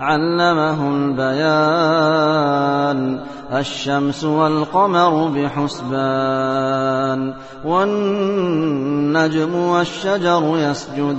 علمه البيان. الشمس والقمر بحسبان والنجم والشجر يسجدان.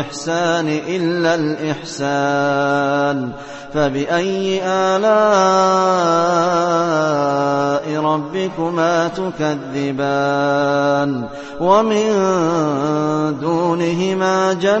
الإحسان إلا الإحسان فبأي آلاء ربكما تكذبان ومن دونهما جنتان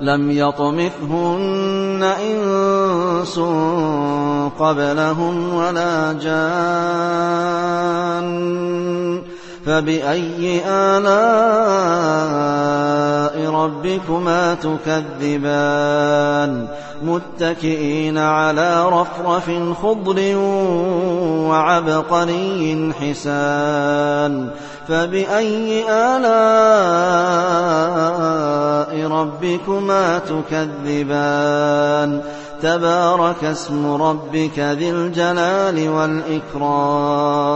لم يطمثهن إنس قبلهم ولا جان فبأي آلاء ربكما تكذبان متكئين على رفرف خضر وعبقري حسان فبأي آلاء ربكما تكذبان؟ تبارك اسم ربك ذي الجلال والإكرام.